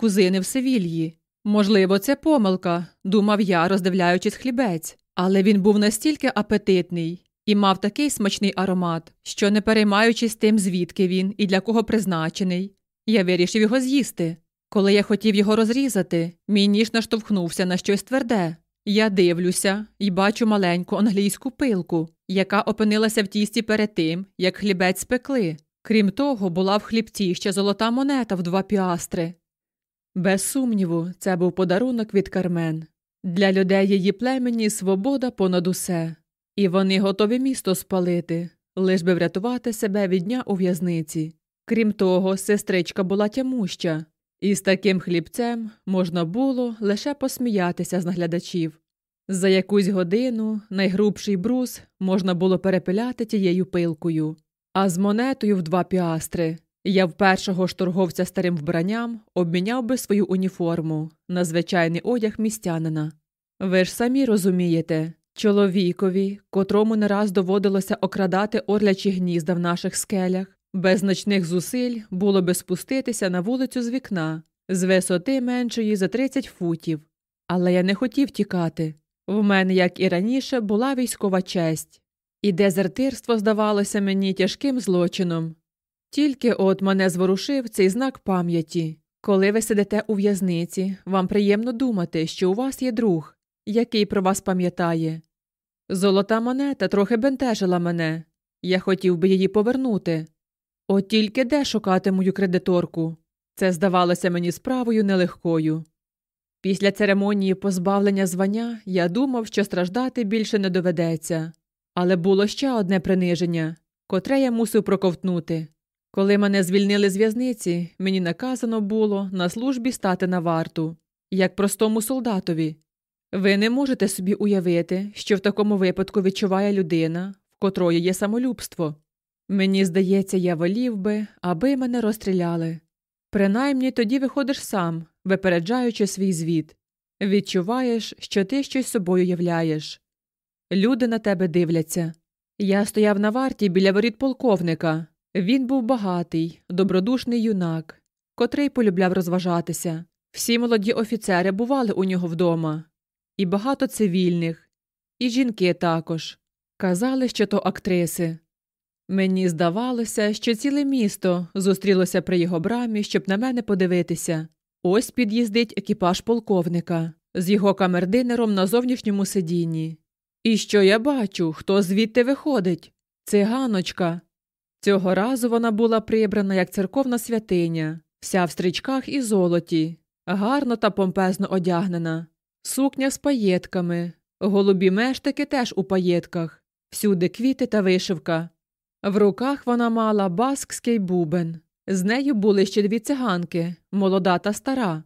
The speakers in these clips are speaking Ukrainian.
кузини в Севільї. Можливо, це помилка, думав я, роздивляючись хлібець, але він був настільки апетитний і мав такий смачний аромат, що, не переймаючись тим, звідки він і для кого призначений, я вирішив його з'їсти. Коли я хотів його розрізати, мій ніж наштовхнувся на щось тверде. Я дивлюся і бачу маленьку англійську пилку, яка опинилася в тісті перед тим, як хлібець спекли. Крім того, була в хлібці ще золота монета в два піастри. Без сумніву, це був подарунок від Кармен. Для людей її племені свобода понад усе, і вони готові місто спалити, лиш би врятувати себе від дня у в'язниці. Крім того, сестричка була тямуща, і з таким хлібцем можна було лише посміятися з наглядачів. За якусь годину найгрубший брус можна було перепиляти тією пилкою, а з монетою в два піастри я в першого ж торговця старим вбранням обміняв би свою уніформу на звичайний одяг містянина. Ви ж самі розумієте, чоловікові, котрому не раз доводилося окрадати орлячі гнізда в наших скелях, без значних зусиль було би спуститися на вулицю з вікна, з висоти меншої за 30 футів. Але я не хотів тікати. В мене, як і раніше, була військова честь, і дезертирство здавалося мені тяжким злочином. Тільки от мене зворушив цей знак пам'яті. Коли ви сидите у в'язниці, вам приємно думати, що у вас є друг, який про вас пам'ятає. Золота монета трохи бентежила мене. Я хотів би її повернути. От тільки де шукати мою кредиторку. Це здавалося мені справою нелегкою. Після церемонії позбавлення звання я думав, що страждати більше не доведеться, але було ще одне приниження, котре я мусив проковтнути. Коли мене звільнили з в'язниці, мені наказано було на службі стати на варту, як простому солдатові. Ви не можете собі уявити, що в такому випадку відчуває людина, в котрої є самолюбство. Мені здається, я волів би, аби мене розстріляли. Принаймні тоді виходиш сам, випереджаючи свій звіт, відчуваєш, що ти щось собою являєш. Люди на тебе дивляться. Я стояв на варті біля воріт полковника. Він був багатий, добродушний юнак, котрий полюбляв розважатися. Всі молоді офіцери бували у нього вдома, і багато цивільних, і жінки також. Казали, що то актриси. Мені здавалося, що ціле місто зустрілося при його брамі, щоб на мене подивитися. Ось під'їздить екіпаж полковника з його камердинером на зовнішньому сидінні. І що я бачу, хто звідти виходить? Циганочка. Цього разу вона була прибрана як церковна святиня, вся в стрічках і золоті, гарно та помпезно одягнена, сукня з паєтками, голубі мештики теж у паєтках, всюди квіти та вишивка. В руках вона мала баскський бубен. З нею були ще дві циганки, молода та стара.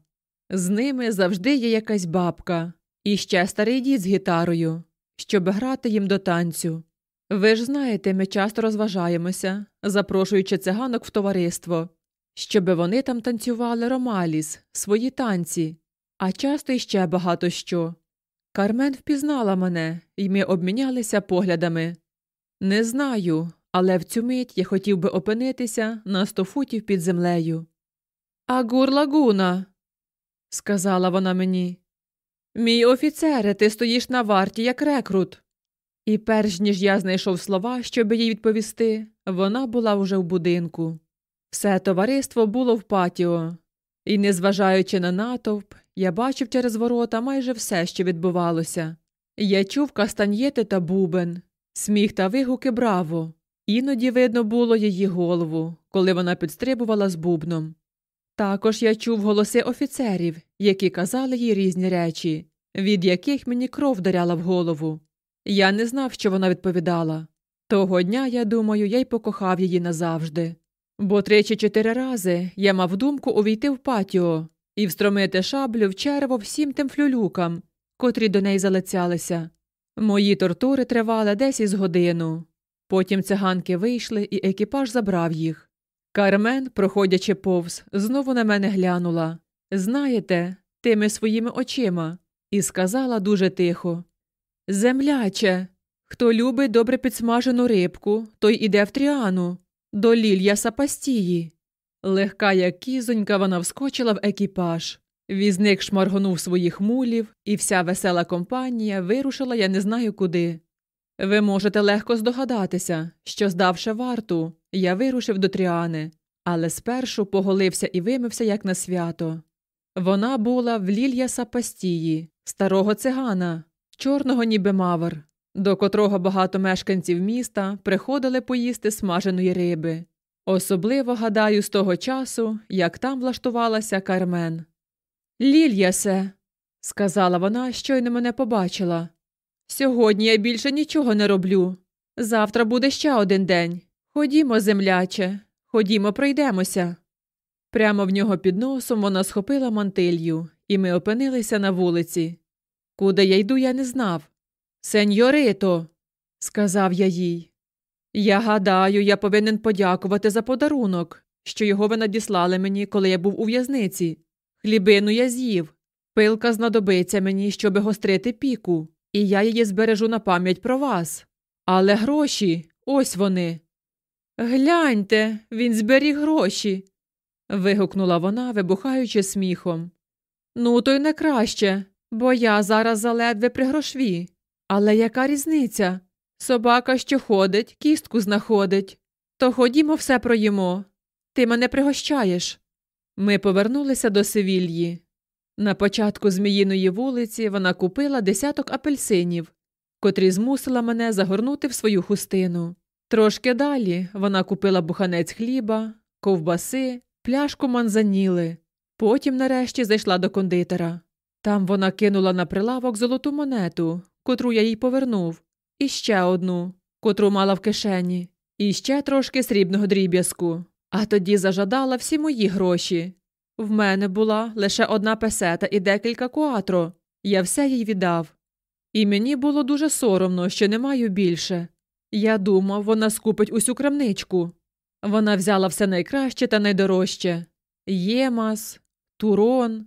З ними завжди є якась бабка, і ще старий дід з гітарою, щоб грати їм до танцю. Ви ж знаєте, ми часто розважаємося, запрошуючи циганок в товариство, щоби вони там танцювали ромаліс, свої танці, а часто іще багато що. Кармен впізнала мене, і ми обмінялися поглядами. Не знаю, але в цю мить я хотів би опинитися на сто футів під землею. Агур лагуна, сказала вона мені. Мій офіцере, ти стоїш на варті, як рекрут. І перш ніж я знайшов слова, щоб їй відповісти, вона була вже в будинку. Все товариство було в патіо, і, незважаючи на натовп, я бачив через ворота майже все, що відбувалося. Я чув кастаньєти та бубен, сміх та вигуки браво. Іноді видно було її голову, коли вона підстрибувала з бубном. Також я чув голоси офіцерів, які казали їй різні речі, від яких мені кров даряла в голову. Я не знав, що вона відповідала. Того дня, я думаю, я й покохав її назавжди. Бо три чи чотири рази я мав думку увійти в патіо і встромити шаблю в черво всім тим флюлюкам, котрі до неї залицялися. Мої тортури тривали десь із годину. Потім циганки вийшли, і екіпаж забрав їх. Кармен, проходячи повз, знову на мене глянула. Знаєте, тими своїми очима, і сказала дуже тихо Земляче, хто любить добре підсмажену рибку, той іде в тріану, до лілья сапастії. Легка, як кізонька, вона вскочила в екіпаж. Візник шмаргонув своїх мулів, і вся весела компанія вирушила я не знаю куди. Ви можете легко здогадатися, що, здавши варту, я вирушив до Тріани, але спершу поголився і вимився, як на свято. Вона була в Лілья Сапастії, старого цигана, чорного ніби мавр, до котрого багато мешканців міста приходили поїсти смаженої риби. Особливо гадаю з того часу, як там влаштувалася Кармен. Лільясе, сказала вона, щойно мене побачила. Сьогодні я більше нічого не роблю. Завтра буде ще один день. Ходімо, земляче, ходімо, пройдемося. Прямо в нього під носом вона схопила мантилью, і ми опинилися на вулиці. Куди я йду, я не знав. Сеньорито, сказав я їй. Я гадаю, я повинен подякувати за подарунок, що його ви надіслали мені, коли я був у в'язниці. Хлібину я з'їв. Пилка знадобиться мені, щоби гострити піку, і я її збережу на пам'ять про вас. Але гроші ось вони. Гляньте, він зберіг гроші. вигукнула вона, вибухаючи сміхом. Ну, то й не краще, бо я зараз заледве при грошві. Але яка різниця? Собака, що ходить, кістку знаходить. То ходімо все проїмо. Ти мене пригощаєш. Ми повернулися до Севільї. На початку Зміїної вулиці вона купила десяток апельсинів, котрі змусила мене загорнути в свою хустину. Трошки далі вона купила буханець хліба, ковбаси, пляшку манзаніли. Потім, нарешті, зайшла до кондитера. Там вона кинула на прилавок золоту монету, котру я їй повернув, і ще одну, котру мала в кишені, і ще трошки срібного дріб'язку. А тоді зажадала всі мої гроші. В мене була лише одна песета і декілька куатро. Я все їй віддав. І мені було дуже соромно, що не маю більше. Я думав, вона скупить усю крамничку. Вона взяла все найкраще та найдорожче ємас, турон,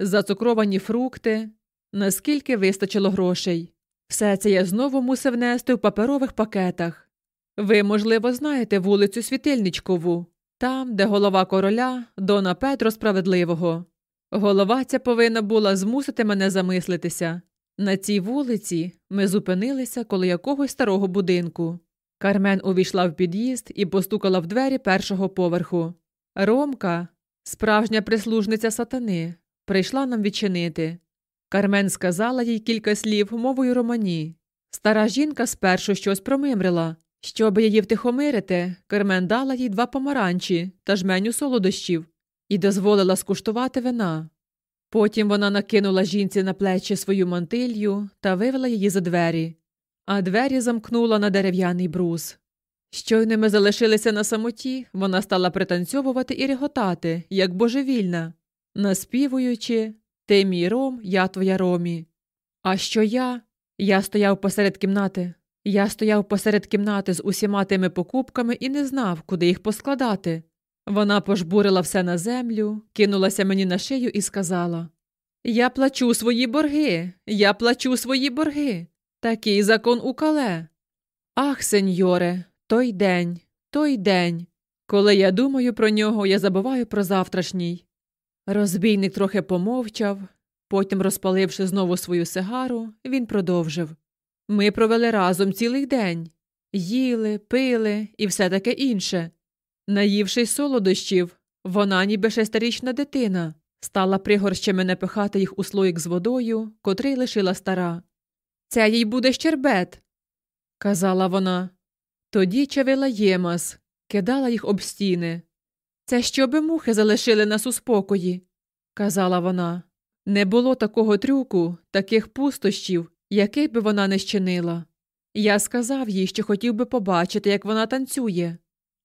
зацукровані фрукти, наскільки вистачило грошей. Все це я знову мусив нести в паперових пакетах. Ви, можливо, знаєте вулицю Світильничкову, там, де голова короля Дона Петро Справедливого. Голова ця повинна була змусити мене замислитися. На цій вулиці ми зупинилися коло якогось старого будинку. Кармен увійшла в під'їзд і постукала в двері першого поверху. Ромка, справжня прислужниця сатани, прийшла нам відчинити. Кармен сказала їй кілька слів мовою романі. Стара жінка спершу щось промимрила. Щоб її втихомирити, Кармен дала їй два помаранчі та жменю солодощів і дозволила скуштувати вина. Потім вона накинула жінці на плечі свою мантилью та вивела її за двері, а двері замкнула на дерев'яний брус. Щойно ми залишилися на самоті, вона стала пританцьовувати і реготати, як божевільна, наспівуючи Ти мій ром, я твоя ромі. А що я? Я стояв посеред кімнати. Я стояв посеред кімнати з усіма тими покупками і не знав, куди їх поскладати. Вона пожбурила все на землю, кинулася мені на шию і сказала Я плачу свої борги, я плачу свої борги. Такий закон у кале. Ах, сеньоре, той день, той день. Коли я думаю про нього, я забуваю про завтрашній. Розбійник трохи помовчав, потім, розпаливши знову свою сигару, він продовжив Ми провели разом цілий день їли, пили і все таке інше. Наївшись солодощів, вона, ніби шестирічна дитина, стала пригорщами напихати їх у слоїк з водою, котрий лишила стара. Це їй буде щербет, казала вона. Тоді чавила ємас, кидала їх об стіни. Це щоби мухи залишили нас у спокої, казала вона. Не було такого трюку, таких пустощів, яких би вона не щинила. Я сказав їй, що хотів би побачити, як вона танцює.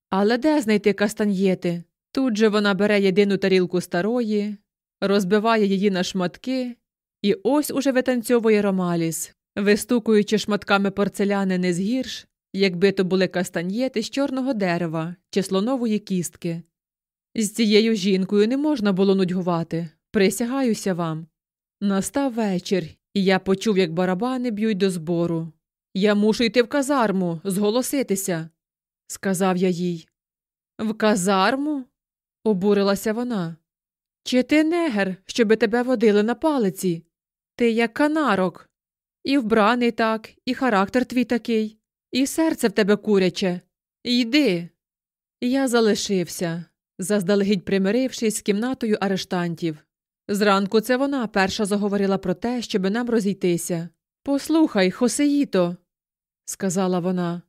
Але де знайти кастаньєти? Тут же вона бере єдину тарілку старої, розбиває її на шматки, і ось уже витанцьовує ромаліс, вистукуючи шматками порцеляни не згірш, якби то були кастаньєти з чорного дерева чи слонової кістки. З цією жінкою не можна було нудьгувати, присягаюся вам. Настав вечір, і я почув, як барабани б'ють до збору. Я мушу йти в казарму, зголоситися сказав я їй. В казарму? обурилася вона. Чи ти негер, щоби тебе водили на палиці? Ти як канарок. І вбраний так, і характер твій такий, і серце в тебе куряче. Йди. Я залишився, заздалегідь примирившись з кімнатою арештантів. Зранку це вона перша заговорила про те, щоби нам розійтися. Послухай, Хосеїто, сказала вона.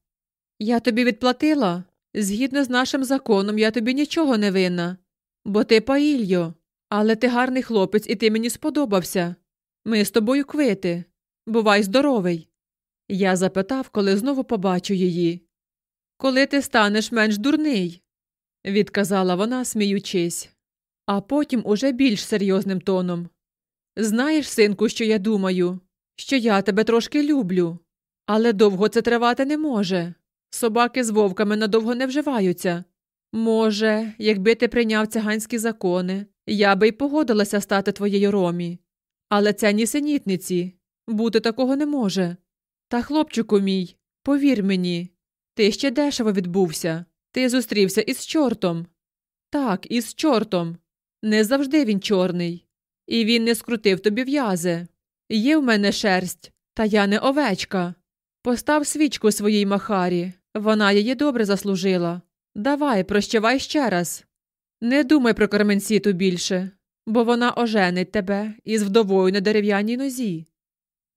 Я тобі відплатила. Згідно з нашим законом, я тобі нічого не винна, бо ти Паїльо, але ти гарний хлопець, і ти мені сподобався. Ми з тобою квити. Бувай здоровий. Я запитав, коли знову побачу її. Коли ти станеш менш дурний, відказала вона, сміючись, а потім уже більш серйозним тоном. Знаєш, синку, що я думаю, що я тебе трошки люблю, але довго це тривати не може. Собаки з вовками надовго не вживаються. Може, якби ти прийняв циганські закони, я би й погодилася стати твоєю ромі. Але це нісенітниці. Бути такого не може. Та, хлопчику мій, повір мені, ти ще дешево відбувся. Ти зустрівся із чортом. Так, із чортом. Не завжди він чорний. І він не скрутив тобі в'язи. Є в мене шерсть, та я не овечка. Постав свічку своїй махарі. Вона її добре заслужила. Давай, прощавай ще раз. Не думай про Карменсіту більше, бо вона оженить тебе із вдовою на дерев'яній нозі.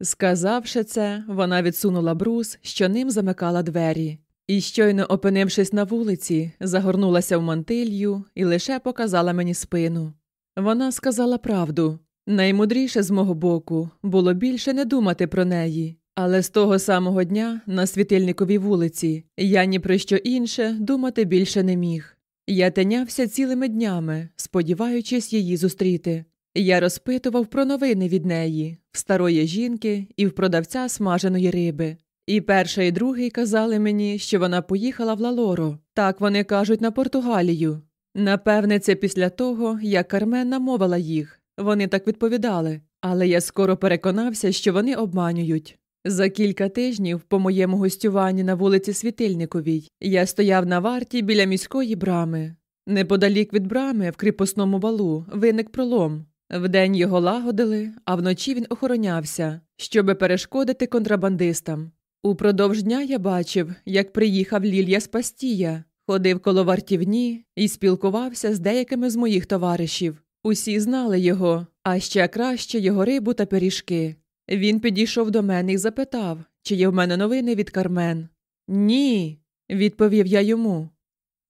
Сказавши це, вона відсунула брус, що ним замикала двері, і, щойно опинившись на вулиці, загорнулася в мантилью і лише показала мені спину. Вона сказала правду наймудріше з мого боку було більше не думати про неї, але з того самого дня на світильниковій вулиці я ні про що інше думати більше не міг. Я тинявся цілими днями, сподіваючись її зустріти. Я розпитував про новини від неї, в старої жінки і в продавця смаженої риби. І перший і другий казали мені, що вона поїхала в Лалоро. Так вони кажуть на Португалію. Напевне, це після того, як Кармен намовила їх. Вони так відповідали. Але я скоро переконався, що вони обманюють. За кілька тижнів, по моєму гостюванні на вулиці Світильниковій, я стояв на варті біля міської брами. Неподалік від брами, в кріпосному валу, виник пролом. Вдень його лагодили, а вночі він охоронявся, щоби перешкодити контрабандистам. Упродовж дня я бачив, як приїхав Лілія Спастія, ходив коло вартівні і спілкувався з деякими з моїх товаришів. Усі знали його, а ще краще його рибу та пиріжки. Він підійшов до мене і запитав, чи є в мене новини від Кармен. Ні, відповів я йому.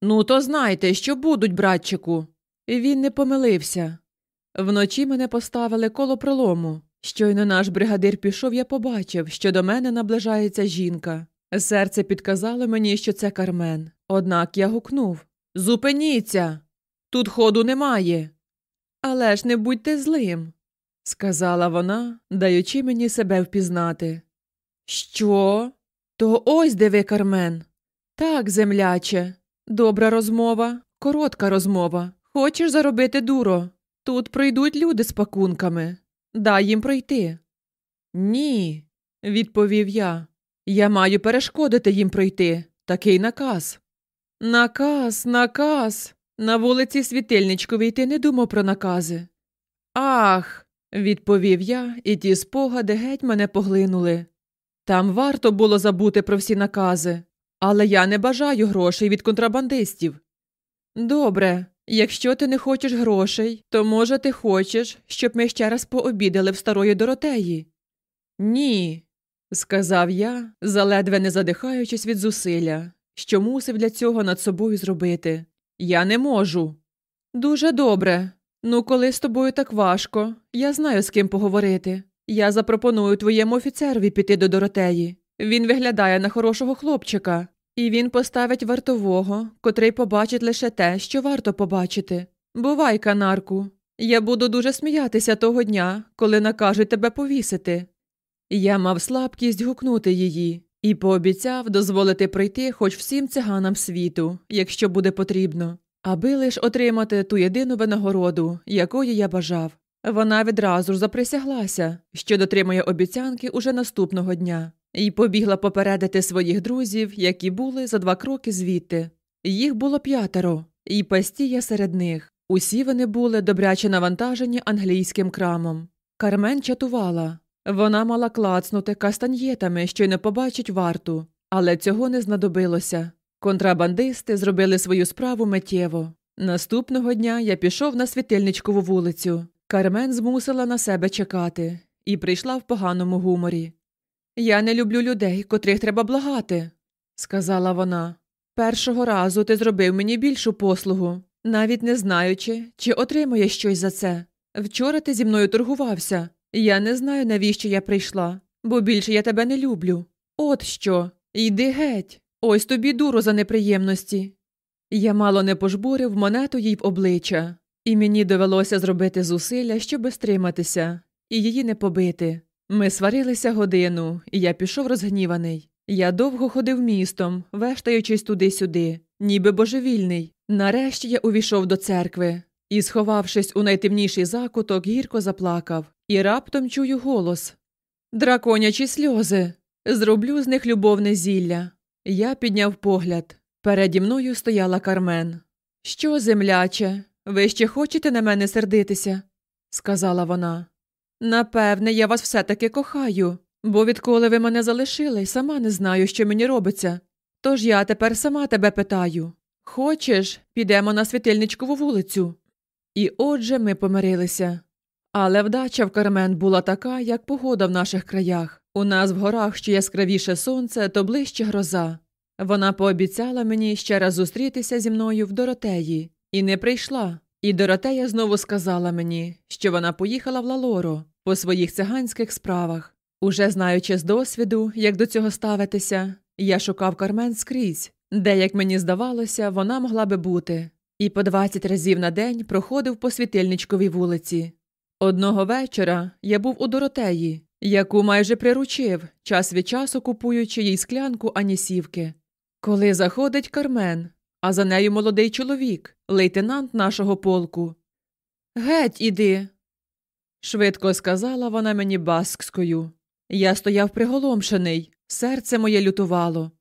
Ну, то знайте, що будуть, братчику. Він не помилився. Вночі мене поставили коло пролому. Щойно наш бригадир пішов, я побачив, що до мене наближається жінка. Серце підказало мені, що це Кармен. Однак я гукнув Зупиніться. Тут ходу немає. Але ж не будьте злим, сказала вона, даючи мені себе впізнати. Що? То ось де ви, Кармен. Так, земляче. Добра розмова, коротка розмова. Хочеш заробити дуро? Тут пройдуть люди з пакунками. Дай їм пройти. Ні, відповів я. Я маю перешкодити їм пройти. Такий наказ. Наказ, наказ. На вулиці Світильничковій ти не думав про накази. Ах, відповів я, і ті спогади геть мене поглинули. Там варто було забути про всі накази, але я не бажаю грошей від контрабандистів. Добре, якщо ти не хочеш грошей, то, може, ти хочеш, щоб ми ще раз пообідали в старої Доротеї? Ні, сказав я, заледве не задихаючись від зусилля, що мусив для цього над собою зробити. Я не можу. Дуже добре. Ну, коли з тобою так важко, я знаю, з ким поговорити. Я запропоную твоєму офіцерові піти до Доротеї. Він виглядає на хорошого хлопчика, і він поставить вартового, котрий побачить лише те, що варто побачити. Бувай, канарку. Я буду дуже сміятися того дня, коли накажуть тебе повісити. Я мав слабкість гукнути її і пообіцяв дозволити пройти хоч всім циганам світу, якщо буде потрібно, аби лиш отримати ту єдину винагороду, якої я бажав. Вона відразу ж заприсяглася, що дотримує обіцянки уже наступного дня, і побігла попередити своїх друзів, які були за два кроки звідти. Їх було п'ятеро. і пастія серед них. Усі вони були добряче навантажені англійським крамом. Кармен чатувала. Вона мала клацнути кастаньєтами, що й не побачить варту, але цього не знадобилося. Контрабандисти зробили свою справу миттєво. Наступного дня я пішов на світильничкову вулицю. Кармен змусила на себе чекати і прийшла в поганому гуморі. Я не люблю людей, котрих треба благати, сказала вона. Першого разу ти зробив мені більшу послугу, навіть не знаючи, чи отримує щось за це. Вчора ти зі мною торгувався. Я не знаю, навіщо я прийшла, бо більше я тебе не люблю. От що. Йди геть. Ось тобі дуру за неприємності. Я мало не пожбурив монету їй в обличчя, і мені довелося зробити зусилля, щоб стриматися, і її не побити. Ми сварилися годину, і я пішов розгніваний. Я довго ходив містом, вештаючись туди-сюди, ніби божевільний. Нарешті я увійшов до церкви і, сховавшись у найтемніший закуток, гірко заплакав, і раптом чую голос Драконячі сльози. Зроблю з них любовне зілля. Я підняв погляд. Переді мною стояла Кармен. Що, земляче, ви ще хочете на мене сердитися? сказала вона. Напевне, я вас все таки кохаю, бо відколи ви мене залишили, сама не знаю, що мені робиться. Тож я тепер сама тебе питаю Хочеш, підемо на світильничкову вулицю? І отже ми помирилися. Але вдача в Кармен була така, як погода в наших краях. У нас в горах що яскравіше сонце, то ближче гроза. Вона пообіцяла мені ще раз зустрітися зі мною в Доротеї, і не прийшла. І Доротея знову сказала мені, що вона поїхала в Лалоро по своїх циганських справах. Уже знаючи з досвіду, як до цього ставитися, я шукав Кармен скрізь, де, як мені здавалося, вона могла би бути, і по 20 разів на день проходив по світильничковій вулиці. Одного вечора я був у Доротеї, яку майже приручив, час від часу купуючи їй склянку анісівки. Коли заходить Кармен, а за нею молодий чоловік, лейтенант нашого полку. Геть іди. Швидко сказала вона мені баскською. Я стояв приголомшений, серце моє лютувало.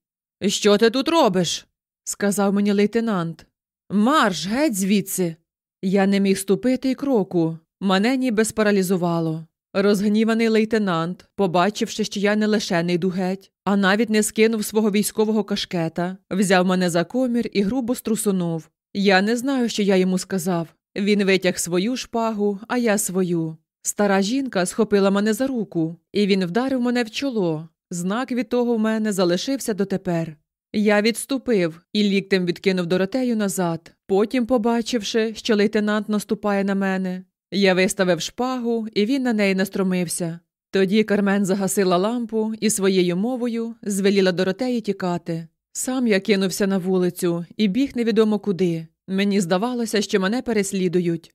Що ти тут робиш? сказав мені лейтенант. Марш, геть звідси. Я не міг ступити й кроку, мене ніби спаралізувало. Розгніваний лейтенант, побачивши, що я не лише не йду геть, а навіть не скинув свого військового кашкета, взяв мене за комір і грубо струсунув. Я не знаю, що я йому сказав. Він витяг свою шпагу, а я свою. Стара жінка схопила мене за руку, і він вдарив мене в чоло. Знак від того в мене залишився дотепер. Я відступив і ліктем відкинув Доротею назад. Потім, побачивши, що лейтенант наступає на мене, я виставив шпагу, і він на неї настромився. Тоді Кармен загасила лампу і своєю мовою звеліла Доротеї тікати. Сам я кинувся на вулицю і біг невідомо куди. Мені здавалося, що мене переслідують.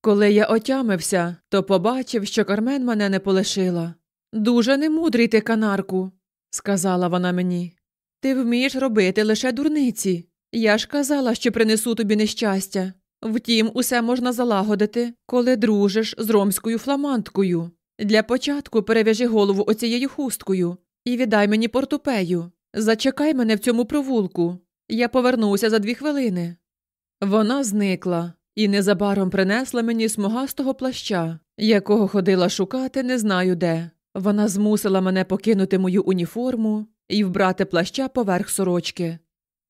Коли я отямився, то побачив, що Кармен мене не полишила. Дуже немудрий ти, канарку, сказала вона мені. Ти вмієш робити лише дурниці. Я ж казала, що принесу тобі нещастя. Втім, усе можна залагодити, коли дружиш з ромською фламанткою. Для початку перев'яжи голову оцією хусткою і віддай мені портупею. Зачекай мене в цьому провулку. Я повернуся за дві хвилини. Вона зникла і незабаром принесла мені смугастого плаща, якого ходила шукати не знаю де. Вона змусила мене покинути мою уніформу і вбрати плаща поверх сорочки.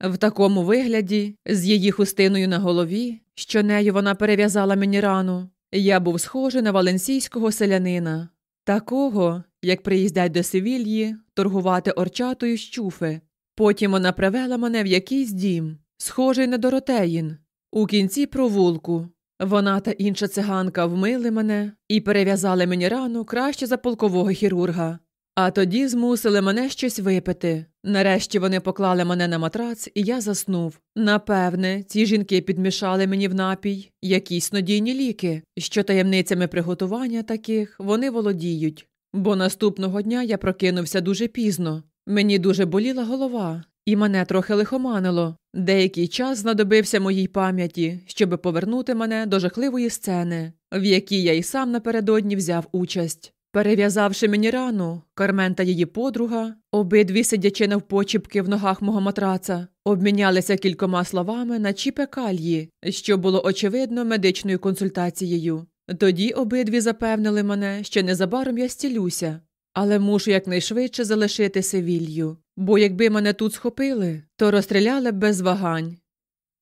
В такому вигляді, з її хустиною на голові, що нею вона перев'язала мені рану, я був схожий на валенсійського селянина, такого, як приїздять до Севільї торгувати орчатою щуфи. Потім вона привела мене в якийсь дім, схожий на Доротеїн, у кінці провулку. Вона та інша циганка вмили мене і перев'язали мені рану краще за полкового хірурга. А тоді змусили мене щось випити. Нарешті вони поклали мене на матрац, і я заснув. Напевне, ці жінки підмішали мені в напій якісь надійні ліки, що таємницями приготування таких вони володіють. Бо наступного дня я прокинувся дуже пізно. Мені дуже боліла голова, і мене трохи лихоманило. Деякий час знадобився моїй пам'яті, щоб повернути мене до жахливої сцени, в якій я й сам напередодні взяв участь. Перев'язавши мені рану, Кармен та її подруга, обидві сидячи навпочіпки в ногах мого матраца, обмінялися кількома словами на чіпе кальї, що було очевидно медичною консультацією. Тоді обидві запевнили мене, що незабаром я стілюся, але мушу якнайшвидше залишити Севілью, бо якби мене тут схопили, то розстріляли б без вагань.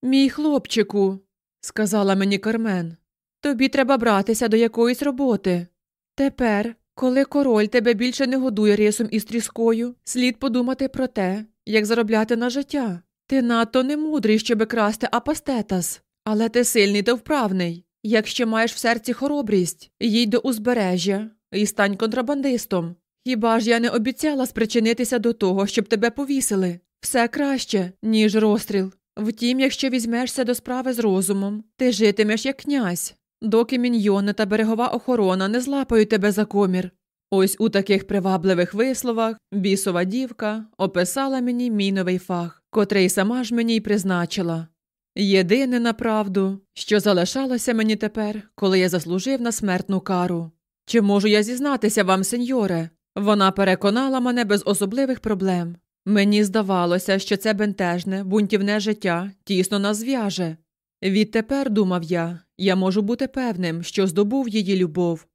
Мій хлопчику, сказала мені Кармен, тобі треба братися до якоїсь роботи. Тепер, коли король тебе більше не годує рисом із тріскою, слід подумати про те, як заробляти на життя. Ти надто не мудрий, щоби красти апастетас, але ти сильний та вправний. Якщо маєш в серці хоробрість, їдь до узбережжя і стань контрабандистом. Хіба ж я не обіцяла спричинитися до того, щоб тебе повісили? Все краще, ніж розстріл. Втім, якщо візьмешся до справи з розумом, ти житимеш як князь, доки міньйони та берегова охорона не злапають тебе за комір. Ось у таких привабливих висловах бісова дівка описала мені мій новий фах, котрий сама ж мені й призначила. Єдине направду, що залишалося мені тепер, коли я заслужив на смертну кару. Чи можу я зізнатися вам, сеньоре? Вона переконала мене без особливих проблем. Мені здавалося, що це бентежне, бунтівне життя тісно нас зв'яже. Відтепер, думав я, я можу бути певним, що здобув її любов.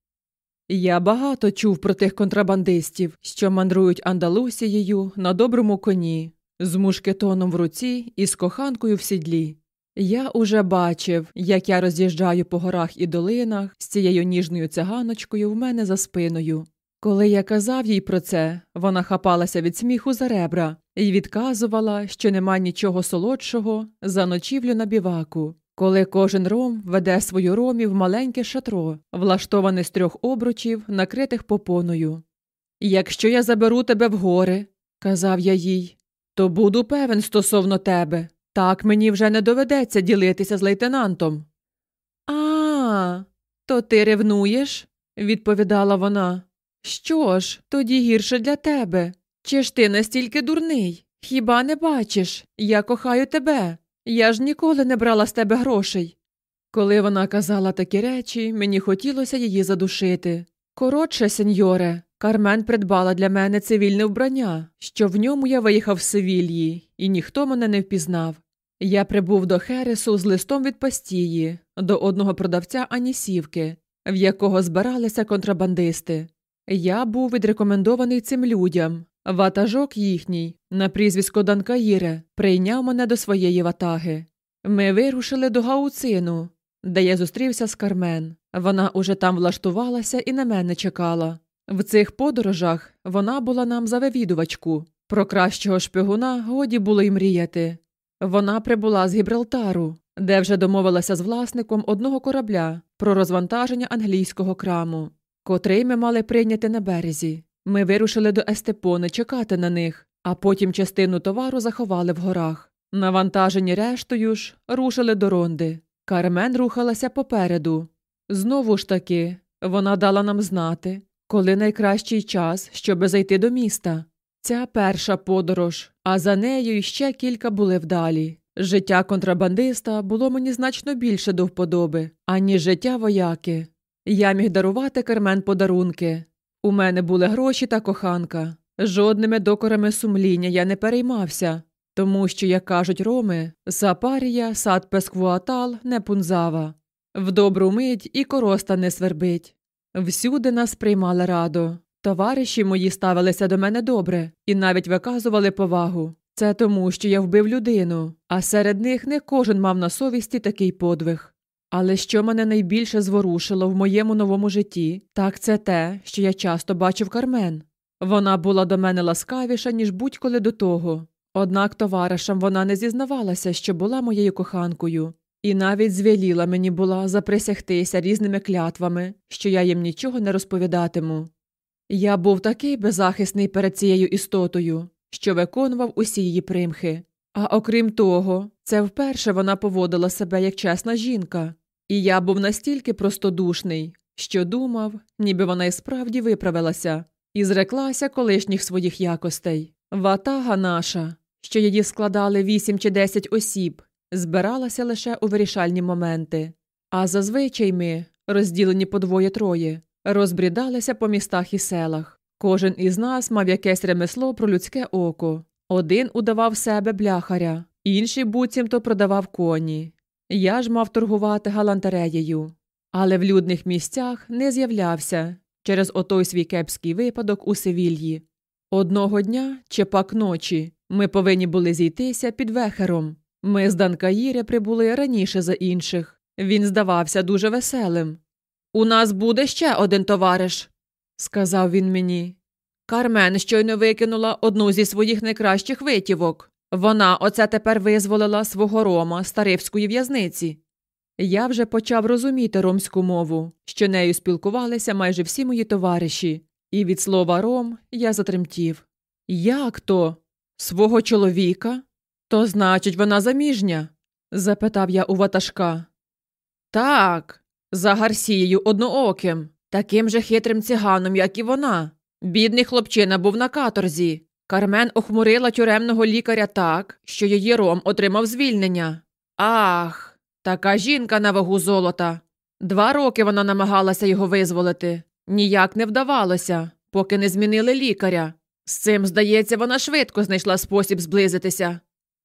Я багато чув про тих контрабандистів, що мандрують Андалусією на доброму коні, з мушкетоном в руці і з коханкою в сідлі. Я уже бачив, як я роз'їжджаю по горах і долинах з цією ніжною циганочкою в мене за спиною. Коли я казав їй про це, вона хапалася від сміху за ребра і відказувала, що нема нічого солодшого за ночівлю на біваку, коли кожен ром веде свою ромі в маленьке шатро, влаштоване з трьох обручів, накритих попоною. Якщо я заберу тебе в гори, казав я їй, то буду певен стосовно тебе. Так мені вже не доведеться ділитися з лейтенантом. А, то ти ревнуєш? відповідала вона. Що ж, тоді гірше для тебе. Чи ж ти настільки дурний? Хіба не бачиш? Я кохаю тебе. Я ж ніколи не брала з тебе грошей. Коли вона казала такі речі, мені хотілося її задушити. Коротше, сеньоре, Кармен придбала для мене цивільне вбрання, що в ньому я виїхав з Севільї, і ніхто мене не впізнав. Я прибув до Хересу з листом від пастії, до одного продавця Анісівки, в якого збиралися контрабандисти. Я був відрекомендований цим людям. Ватажок їхній, на прізвисько Данкаїре, прийняв мене до своєї ватаги. Ми вирушили до Гауцину, де я зустрівся з Кармен. Вона уже там влаштувалася і на мене чекала. В цих подорожах вона була нам за вивідувачку. Про кращого шпигуна годі було й мріяти. Вона прибула з Гібралтару, де вже домовилася з власником одного корабля про розвантаження англійського краму котрий ми мали прийняти на березі. Ми вирушили до Естепони чекати на них, а потім частину товару заховали в горах. Навантажені рештою ж рушили до ронди. Кармен рухалася попереду. Знову ж таки, вона дала нам знати, коли найкращий час, щоби зайти до міста. Ця перша подорож, а за нею ще кілька були вдалі. Життя контрабандиста було мені значно більше до вподоби, аніж життя вояки. Я міг дарувати Кармен подарунки. У мене були гроші та коханка. Жодними докорами сумління я не переймався, тому що, як кажуть роми, сапарія сад песквуатал не пунзава. В добру мить і короста не свербить. Всюди нас приймали радо. Товариші мої ставилися до мене добре і навіть виказували повагу. Це тому, що я вбив людину, а серед них не кожен мав на совісті такий подвиг. Але що мене найбільше зворушило в моєму новому житті, так це те, що я часто бачив Кармен. Вона була до мене ласкавіша, ніж будь-коли до того. Однак товаришам вона не зізнавалася, що була моєю коханкою, і навіть звеліла мені була заприсягтися різними клятвами, що я їм нічого не розповідатиму. Я був такий беззахисний перед цією істотою, що виконував усі її примхи. А окрім того, це вперше вона поводила себе як чесна жінка. І я був настільки простодушний, що думав, ніби вона й справді виправилася і зреклася колишніх своїх якостей. Ватага наша, що її складали вісім чи десять осіб, збиралася лише у вирішальні моменти. А зазвичай ми, розділені по двоє троє, розбрідалися по містах і селах. Кожен із нас мав якесь ремесло про людське око. Один удавав себе бляхаря, інший буцімто продавав коні. Я ж мав торгувати галантереєю, але в людних місцях не з'являвся через отой свій кепський випадок у Севільї. Одного дня, чи пак ночі, ми повинні були зійтися під вехером. Ми з Данкаїри прибули раніше за інших. Він здавався дуже веселим. У нас буде ще один товариш, сказав він мені. Кармен щойно викинула одну зі своїх найкращих витівок. Вона оце тепер визволила свого рома з Таривської в'язниці. Я вже почав розуміти ромську мову, що нею спілкувалися майже всі мої товариші, і від слова ром я затремтів. Як то? Свого чоловіка? То значить, вона заміжня? запитав я у ватажка. Так, за Гарсією однооким, таким же хитрим циганом, як і вона. Бідний хлопчина був на каторзі. Кармен охмурила тюремного лікаря так, що її ром отримав звільнення. Ах, така жінка на вагу золота. Два роки вона намагалася його визволити. Ніяк не вдавалося, поки не змінили лікаря. З цим, здається, вона швидко знайшла спосіб зблизитися.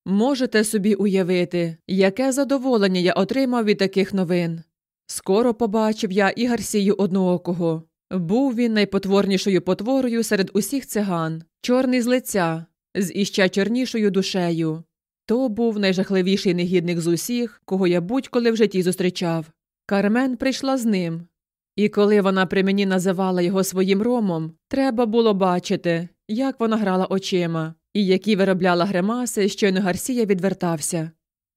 Можете собі уявити, яке задоволення я отримав від таких новин. Скоро побачив я і Гарсію одноокого. Був він найпотворнішою потворою серед усіх циган, чорний з лиця, з іще чорнішою душею. То був найжахливіший негідник з усіх, кого я будь-коли в житті зустрічав. Кармен прийшла з ним. І коли вона при мені називала його своїм ромом, треба було бачити, як вона грала очима, і які виробляла гримаси, щойно Гарсія відвертався.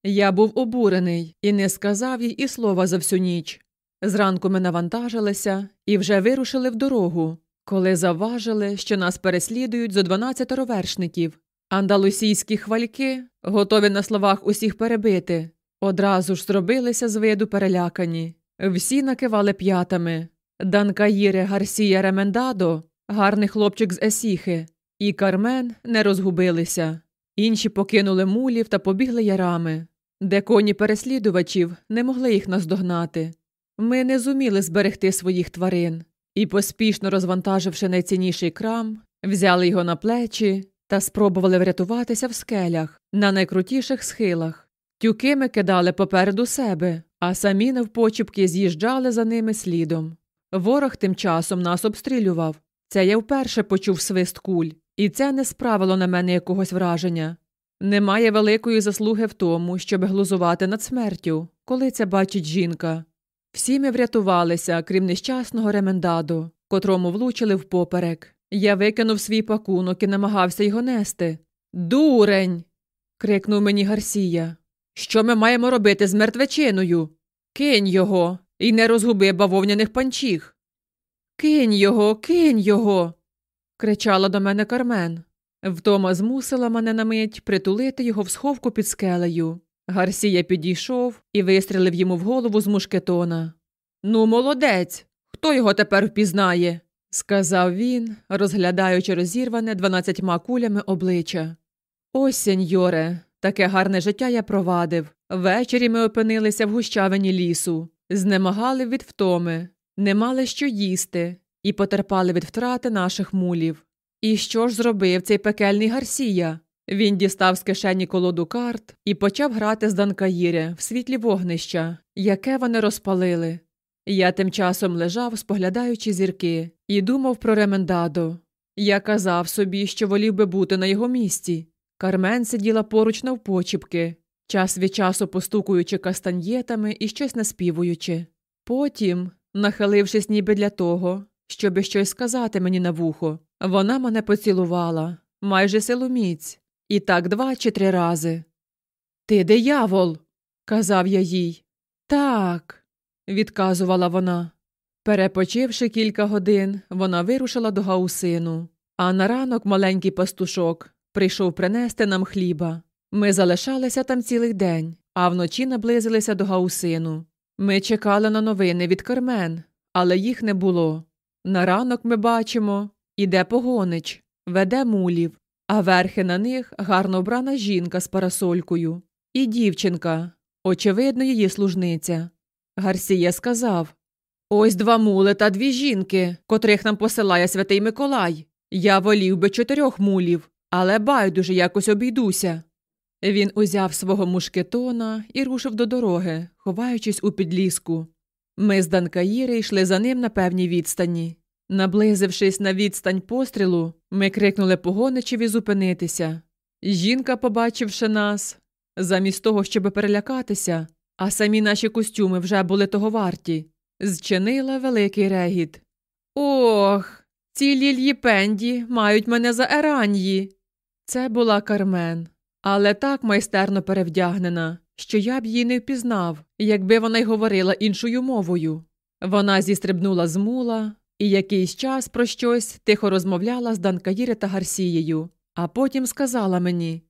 Я був обурений і не сказав їй і слова за всю ніч. Зранку ми навантажилися і вже вирушили в дорогу, коли завважили, що нас переслідують зо дванадцятеро вершників. Андалусійські хвальки, готові на словах усіх перебити, одразу ж зробилися з виду перелякані. Всі накивали п'ятами. Данкаїре Гарсія Ремендадо, гарний хлопчик з Есіхи, і Кармен не розгубилися. Інші покинули мулів та побігли ярами, де коні переслідувачів не могли їх наздогнати. Ми не зуміли зберегти своїх тварин і, поспішно розвантаживши найцінніший крам, взяли його на плечі та спробували врятуватися в скелях на найкрутіших схилах. Тюки ми кидали попереду себе, а самі навпочіпки з'їжджали за ними слідом. Ворог тим часом нас обстрілював. Це я вперше почув свист куль, і це не справило на мене якогось враження. Немає великої заслуги в тому, щоб глузувати над смертю, коли це бачить жінка. Всі ми врятувалися, крім нещасного ремендаду, котрому влучили впоперек. Я викинув свій пакунок і намагався його нести. Дурень. крикнув мені Гарсія. Що ми маємо робити з мертвечиною? Кинь його і не розгуби бавовняних панчіх. Кинь його, кинь його. кричала до мене Кармен. Втома змусила мене на мить притулити його в сховку під скелею. Гарсія підійшов і вистрілив йому в голову з мушкетона. Ну, молодець. Хто його тепер впізнає? сказав він, розглядаючи розірване дванадцятьма кулями обличчя. Ось, сеньоре, таке гарне життя я провадив. Ввечері ми опинилися в гущавині лісу, знемагали від втоми, не мали що їсти і потерпали від втрати наших мулів. І що ж зробив цей пекельний Гарсія? Він дістав з кишені колоду карт і почав грати з Данкаїре в світлі вогнища, яке вони розпалили. Я тим часом лежав, споглядаючи зірки, і думав про Ремендадо. Я казав собі, що волів би бути на його місці. Кармен сиділа поруч навпочіпки, час від часу постукуючи кастаньєтами і щось наспівуючи. Потім, нахилившись ніби для того, щоби щось сказати мені на вухо, вона мене поцілувала, майже силоміць, і так два чи три рази. Ти диявол, казав я їй. Так, відказувала вона. Перепочивши кілька годин, вона вирушила до гаусину, а на ранок маленький пастушок прийшов принести нам хліба. Ми залишалися там цілий день, а вночі наблизилися до гаусину. Ми чекали на новини від Кармен, але їх не було. На ранок ми бачимо іде погонич, веде мулів, а верхи на них гарно вбрана жінка з парасолькою. І дівчинка, очевидно, її служниця. Гарсія сказав Ось два мули та дві жінки, котрих нам посилає святий Миколай. Я волів би чотирьох мулів, але байдуже якось обійдуся. Він узяв свого мушкетона і рушив до дороги, ховаючись у підліску. Ми з Данкаїри йшли за ним на певній відстані. Наблизившись на відстань пострілу, ми крикнули погоничеві зупинитися. Жінка, побачивши нас, замість того, щоб перелякатися, а самі наші костюми вже були того варті, зчинила великий регіт. Ох, ці лільї пенді мають мене за еранії. Це була Кармен, але так майстерно перевдягнена, що я б її не впізнав, якби вона й говорила іншою мовою. Вона зістрибнула з мула і якийсь час про щось тихо розмовляла з Данкаїри та Гарсією, а потім сказала мені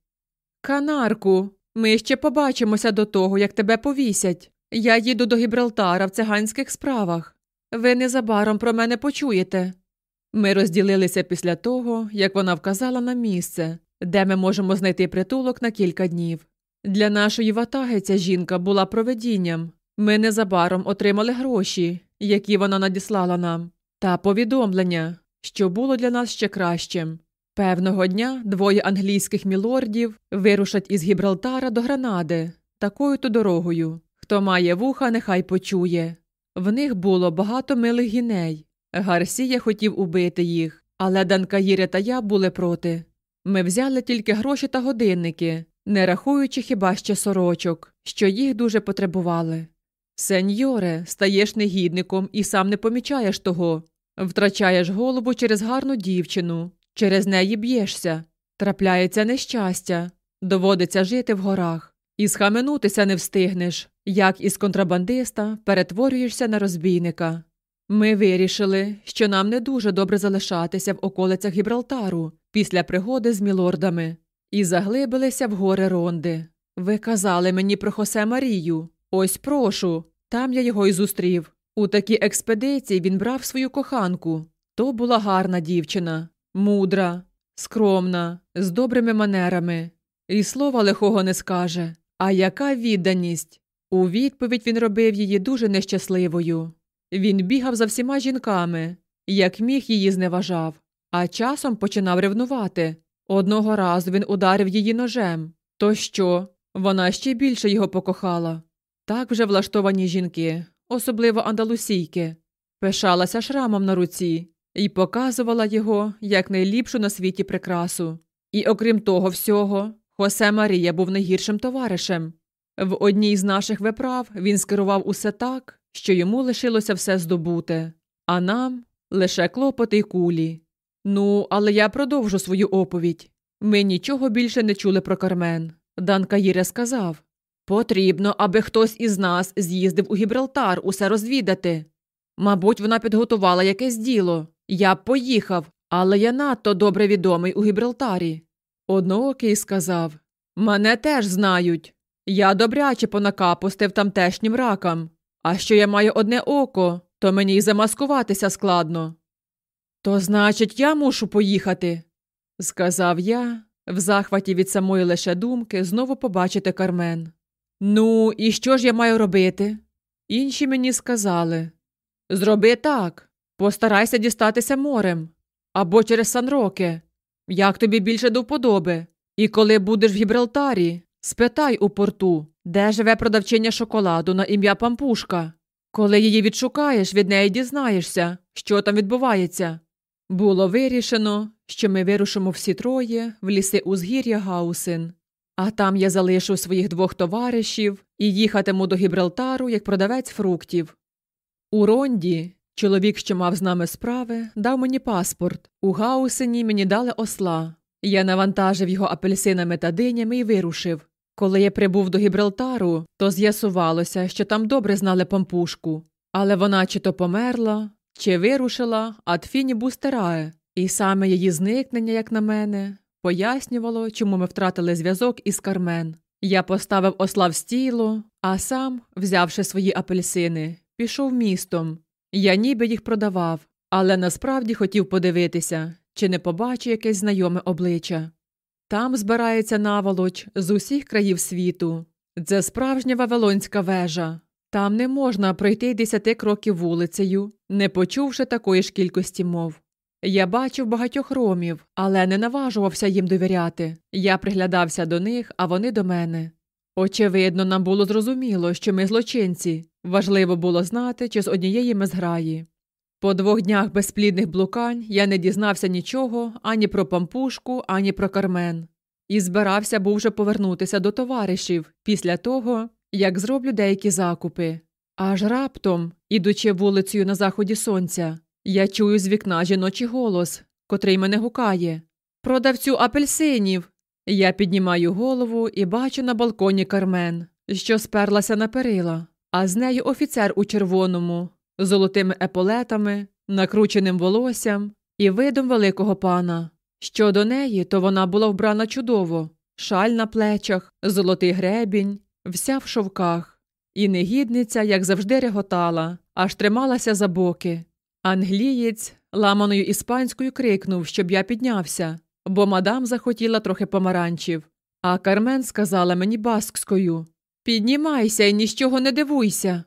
Канарку, ми ще побачимося до того, як тебе повісять. Я їду до Гібралтара в циганських справах. Ви незабаром про мене почуєте. Ми розділилися після того, як вона вказала нам місце, де ми можемо знайти притулок на кілька днів. Для нашої ватаги ця жінка була проведінням. Ми незабаром отримали гроші, які вона надіслала нам, та повідомлення, що було для нас ще кращим. Певного дня двоє англійських мілордів вирушать із Гібралтара до Гранади такою то дорогою. Хто має вуха, нехай почує. В них було багато милих гіней. Гарсія хотів убити їх, але Данкаїре та я були проти. Ми взяли тільки гроші та годинники, не рахуючи хіба ще сорочок, що їх дуже потребували. Сеньоре, стаєш негідником і сам не помічаєш того. Втрачаєш голову через гарну дівчину, через неї б'єшся, трапляється нещастя, доводиться жити в горах, і схаменутися не встигнеш, як із контрабандиста перетворюєшся на розбійника. Ми вирішили, що нам не дуже добре залишатися в околицях Гібралтару після пригоди з мілордами, і заглибилися в гори Ронди. Ви казали мені про Хосе Марію. Ось прошу, там я його й зустрів. У такій експедиції він брав свою коханку. То була гарна дівчина, мудра, скромна, з добрими манерами. І слова лихого не скаже. А яка відданість? У відповідь він робив її дуже нещасливою. Він бігав за всіма жінками, як міг її зневажав, а часом починав ревнувати. Одного разу він ударив її ножем. То що? Вона ще більше його покохала. Так вже влаштовані жінки, особливо андалусійки, пишалася шрамом на руці і показувала його як найліпшу на світі прикрасу. І окрім того всього, Хосе Марія був найгіршим товаришем. В одній з наших виправ він скерував усе так, що йому лишилося все здобути, а нам лише клопоти й кулі. Ну, але я продовжу свою оповідь. Ми нічого більше не чули про Кармен. Дан Каїре сказав Потрібно, аби хтось із нас з'їздив у Гібралтар усе розвідати. Мабуть, вона підготувала якесь діло. Я б поїхав, але я надто добре відомий у Гібралтарі. Одноокий сказав Мене теж знають. Я добряче понакапустив тамтешнім ракам. А що я маю одне око, то мені й замаскуватися складно. То, значить, я мушу поїхати, сказав я, в захваті від самої лише думки знову побачити Кармен. Ну, і що ж я маю робити? Інші мені сказали Зроби так, постарайся дістатися морем або через Санроке. Як тобі більше до вподоби? І коли будеш в Гібралтарі, спитай у порту, де живе продавчиня шоколаду на ім'я Пампушка. Коли її відшукаєш, від неї дізнаєшся, що там відбувається. Було вирішено, що ми вирушимо всі троє в ліси узгір'я Гаусин, а там я залишу своїх двох товаришів і їхатиму до Гібралтару як продавець фруктів. У Ронді чоловік, що мав з нами справи, дав мені паспорт. У Гаусині мені дали осла. Я навантажив його апельсинами та динями і вирушив. Коли я прибув до Гібралтару, то з'ясувалося, що там добре знали пампушку, але вона чи то померла, чи вирушила ад фінібус терае, і саме її зникнення, як на мене, пояснювало, чому ми втратили зв'язок із Кармен. Я поставив осла в стіло, а сам, взявши свої апельсини, пішов містом. Я ніби їх продавав, але насправді хотів подивитися, чи не побачу якесь знайоме обличчя. Там збирається наволоч з усіх країв світу. Це справжня Вавилонська вежа. Там не можна пройти десяти кроків вулицею, не почувши такої ж кількості мов. Я бачив багатьох ромів, але не наважувався їм довіряти. Я приглядався до них, а вони до мене. Очевидно, нам було зрозуміло, що ми злочинці. Важливо було знати, чи з однієї ми зграї. По двох днях безплідних блукань я не дізнався нічого ані про пампушку, ані про кармен. І збирався був вже повернутися до товаришів після того, як зроблю деякі закупи. Аж раптом, ідучи вулицею на заході сонця, я чую з вікна жіночий голос, котрий мене гукає. Продавцю апельсинів. Я піднімаю голову і бачу на балконі Кармен, що сперлася на перила, а з нею офіцер у червоному, золотими еполетами, накрученим волоссям і видом великого пана. Щодо неї, то вона була вбрана чудово, шаль на плечах, золотий гребінь, вся в шовках. І негідниця, як завжди, реготала, аж трималася за боки. Англієць ламаною іспанською крикнув, щоб я піднявся, бо мадам захотіла трохи помаранчів. А Кармен сказала мені баскською Піднімайся і ні з чого не дивуйся.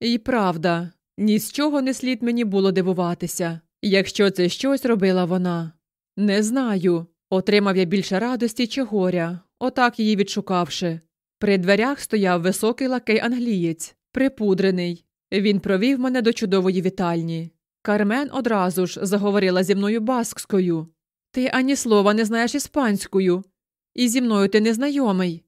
І правда, ні з чого не слід мені було дивуватися, якщо це щось робила вона. Не знаю, отримав я більше радості чи горя, отак її відшукавши. При дверях стояв високий лакей англієць, припудрений. Він провів мене до чудової вітальні. Кармен одразу ж заговорила зі мною баскською. Ти ані слова не знаєш іспанською, і зі мною ти не знайомий.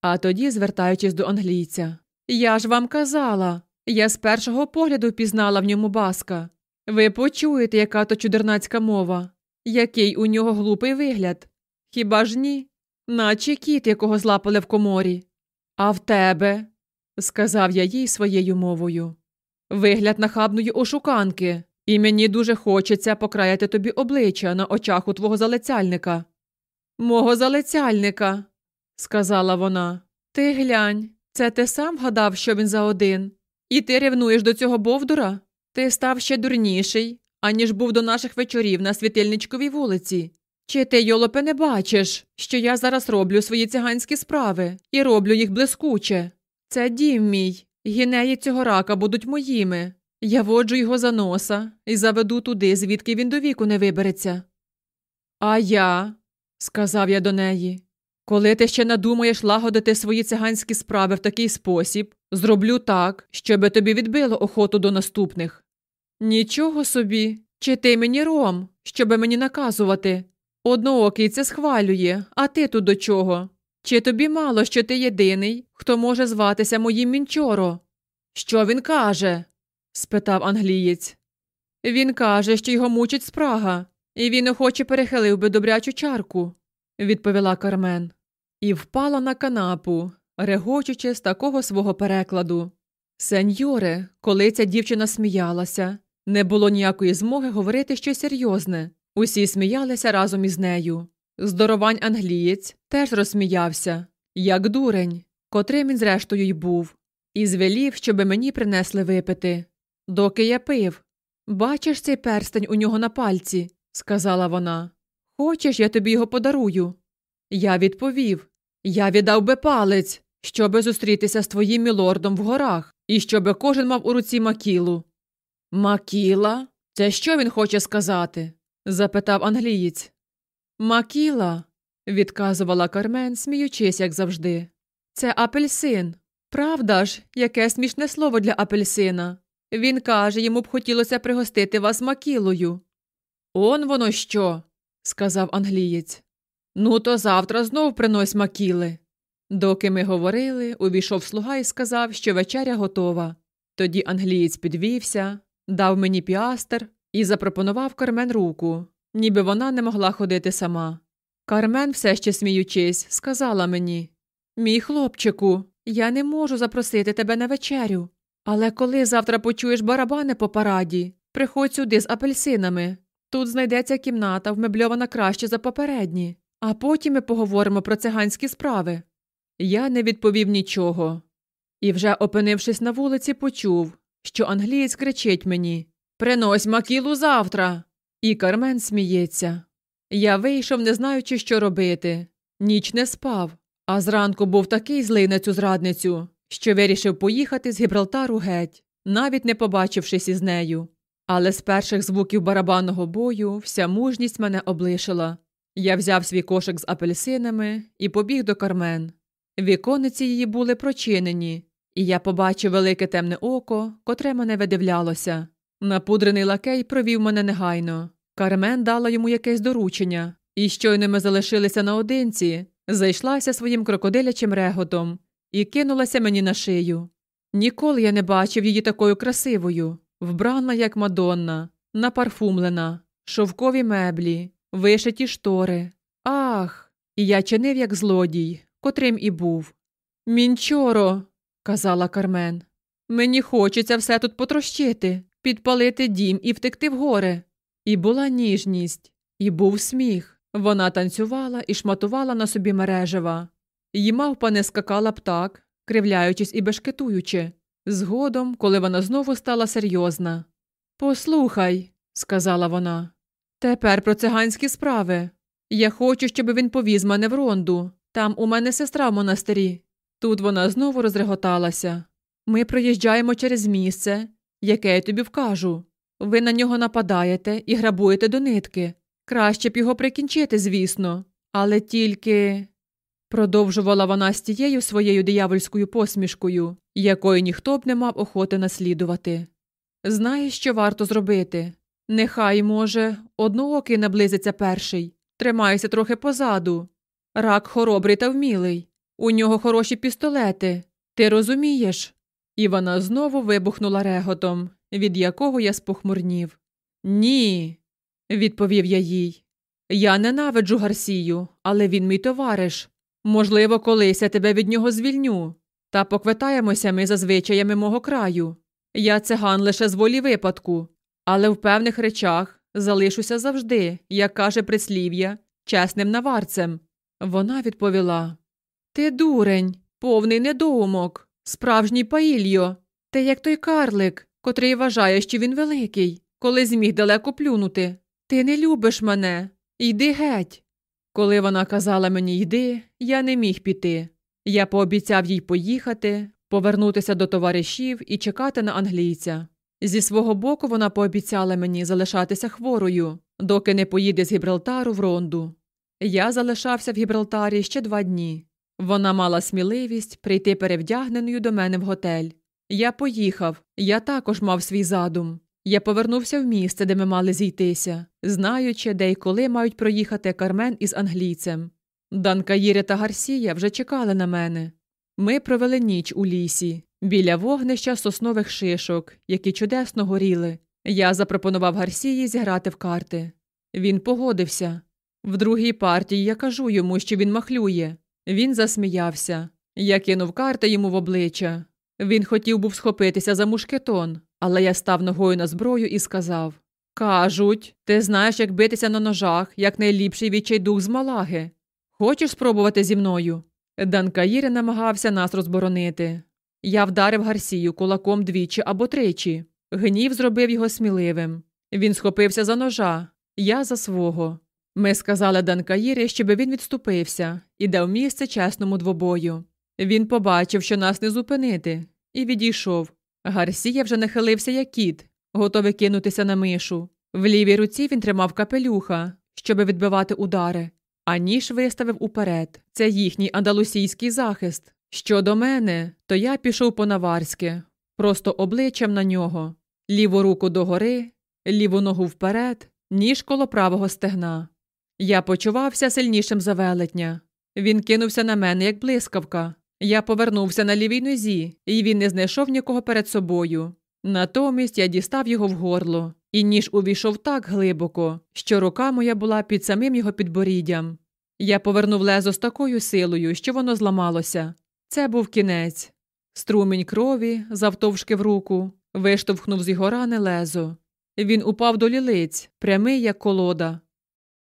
А тоді, звертаючись до англійця, я ж вам казала, я з першого погляду впізнала в ньому баска. Ви почуєте, яка то чудернацька мова, який у нього глупий вигляд. Хіба ж ні? Наче кіт, якого злапали в коморі. А в тебе, сказав я їй своєю мовою. Вигляд нахабної ошуканки, і мені дуже хочеться покраяти тобі обличчя на очах у твого залицяльника. Мого залицяльника, сказала вона. Ти глянь, це ти сам гадав, що він за один. І ти ревнуєш до цього Бовдура? Ти став ще дурніший, аніж був до наших вечорів на світильничковій вулиці. Чи ти, Йолопе, не бачиш, що я зараз роблю свої циганські справи і роблю їх блискуче? Це дім мій, гінеї цього рака будуть моїми. Я воджу його за носа і заведу туди, звідки він до віку не вибереться. А я, сказав я до неї, коли ти ще надумаєш лагодити свої циганські справи в такий спосіб, зроблю так, щоби тобі відбило охоту до наступних. Нічого собі, чи ти мені ром, щоби мені наказувати. Одноокий це схвалює, а ти тут до чого? Чи тобі мало, що ти єдиний, хто може зватися моїм мінчоро? Що він каже? Спитав англієць. Він каже, що його мучить спрага, і він охоче перехилив би добрячу чарку, відповіла Кармен, і впала на канапу, регочучи з такого свого перекладу. Сеньоре, коли ця дівчина сміялася, не було ніякої змоги говорити щось серйозне. Усі сміялися разом із нею. Здоровань англієць теж розсміявся, як дурень, котрим він, зрештою, й був, і звелів, щоби мені принесли випити. Доки я пив. Бачиш цей перстень у нього на пальці, сказала вона. Хочеш, я тобі його подарую? Я відповів Я віддав би палець, щоби зустрітися з твоїм мілордом в горах, і щоби кожен мав у руці макілу. Макіла? Це що він хоче сказати? запитав англієць. Макіла, відказувала Кармен, сміючись, як завжди. Це апельсин. Правда ж, яке смішне слово для апельсина. Він каже, йому б хотілося пригостити вас макілою. Он воно що? сказав англієць. Ну, то завтра знов принось макіли. Доки ми говорили, увійшов слуга і сказав, що вечеря готова. Тоді англієць підвівся, дав мені піастер і запропонував Кармен руку, ніби вона не могла ходити сама. Кармен, все ще сміючись, сказала мені Мій хлопчику, я не можу запросити тебе на вечерю. Але коли завтра почуєш барабани по параді, приходь сюди з апельсинами. Тут знайдеться кімната, вмебльована краще за попередні, а потім ми поговоримо про циганські справи. Я не відповів нічого. І, вже опинившись на вулиці, почув, що англієць кричить мені Принось макілу завтра. І Кармен сміється. Я вийшов, не знаючи, що робити. Ніч не спав, а зранку був такий злий на цю зрадницю, що вирішив поїхати з Гібралтару геть, навіть не побачившись із нею. Але з перших звуків барабанного бою вся мужність мене облишила. Я взяв свій кошик з апельсинами і побіг до Кармен. Вікониці її були прочинені, і я побачив велике темне око, котре мене видивлялося. Напудрений лакей провів мене негайно. Кармен дала йому якесь доручення, і щойно ми залишилися наодинці, зайшлася своїм крокодилячим реготом і кинулася мені на шию. Ніколи я не бачив її такою красивою, вбрана, як мадонна, напарфумлена, шовкові меблі, вишиті штори. Ах! І я чинив, як злодій, котрим і був. Мінчоро, казала Кармен, мені хочеться все тут потрощити, підпалити дім і втекти в горе. І була ніжність, і був сміх. Вона танцювала і шматувала на собі мережева. Її мавпа не скакала б так, кривляючись і бешкетуючи. Згодом, коли вона знову стала серйозна. Послухай, сказала вона, тепер про циганські справи. Я хочу, щоб він повіз мене в ронду. Там у мене сестра в монастирі. Тут вона знову розреготалася. Ми проїжджаємо через місце, яке я тобі вкажу. Ви на нього нападаєте і грабуєте до нитки. Краще б його прикінчити, звісно, але тільки. Продовжувала вона з тією своєю диявольською посмішкою, якої ніхто б не мав охоти наслідувати. Знаєш, що варто зробити? Нехай, може, одноокий наблизиться перший. Тримайся трохи позаду. Рак хоробрий та вмілий. У нього хороші пістолети. Ти розумієш? І вона знову вибухнула реготом, від якого я спохмурнів. Ні, відповів я їй. Я ненавиджу Гарсію, але він мій товариш. Можливо, колись я тебе від нього звільню, та поквитаємося ми за звичаями мого краю. Я циган лише з волі випадку, але в певних речах залишуся завжди, як каже прислів'я, чесним наварцем. Вона відповіла Ти дурень, повний недоумок, справжній паїльо. Ти як той карлик, котрий вважає, що він великий, коли зміг далеко плюнути. Ти не любиш мене. Йди геть. Коли вона казала мені йди, я не міг піти. Я пообіцяв їй поїхати, повернутися до товаришів і чекати на англійця. Зі свого боку вона пообіцяла мені залишатися хворою, доки не поїде з Гібралтару в ронду. Я залишався в Гібралтарі ще два дні. Вона мала сміливість прийти перевдягненою до мене в готель. Я поїхав, я також мав свій задум. Я повернувся в місце, де ми мали зійтися, знаючи, де й коли мають проїхати Кармен із англійцем. Данкаїри та Гарсія вже чекали на мене. Ми провели ніч у лісі, біля вогнища соснових шишок, які чудесно горіли. Я запропонував Гарсії зіграти в карти. Він погодився. В другій партії я кажу йому, що він махлює. Він засміявся. Я кинув карти йому в обличчя. Він хотів був схопитися за мушкетон, але я став ногою на зброю і сказав Кажуть, ти знаєш, як битися на ножах, як найліпший відчайдух з малаги. Хочеш спробувати зі мною? Данкаїри намагався нас розборонити. Я вдарив Гарсію кулаком двічі або тричі. Гнів зробив його сміливим. Він схопився за ножа, я за свого. Ми сказали Данкаїрі, щоб він відступився і дав місце чесному двобою. Він побачив, що нас не зупинити, і відійшов. Гарсія вже нахилився, як кіт, готовий кинутися на мишу. В лівій руці він тримав капелюха, щоб відбивати удари, а ніж виставив уперед. Це їхній андалусійський захист. Щодо мене, то я пішов по наварськи, просто обличчям на нього, ліву руку догори, ліву ногу вперед, ніж коло правого стегна. Я почувався сильнішим за велетня. Він кинувся на мене, як блискавка. Я повернувся на лівій нозі, і він не знайшов нікого перед собою. Натомість я дістав його в горло, і ніж увійшов так глибоко, що рука моя була під самим його підборіддям. Я повернув лезо з такою силою, що воно зламалося. Це був кінець. Струмінь крові, завтовшки в руку, виштовхнув з його рани лезо. Він упав до лілиць, прямий, як колода.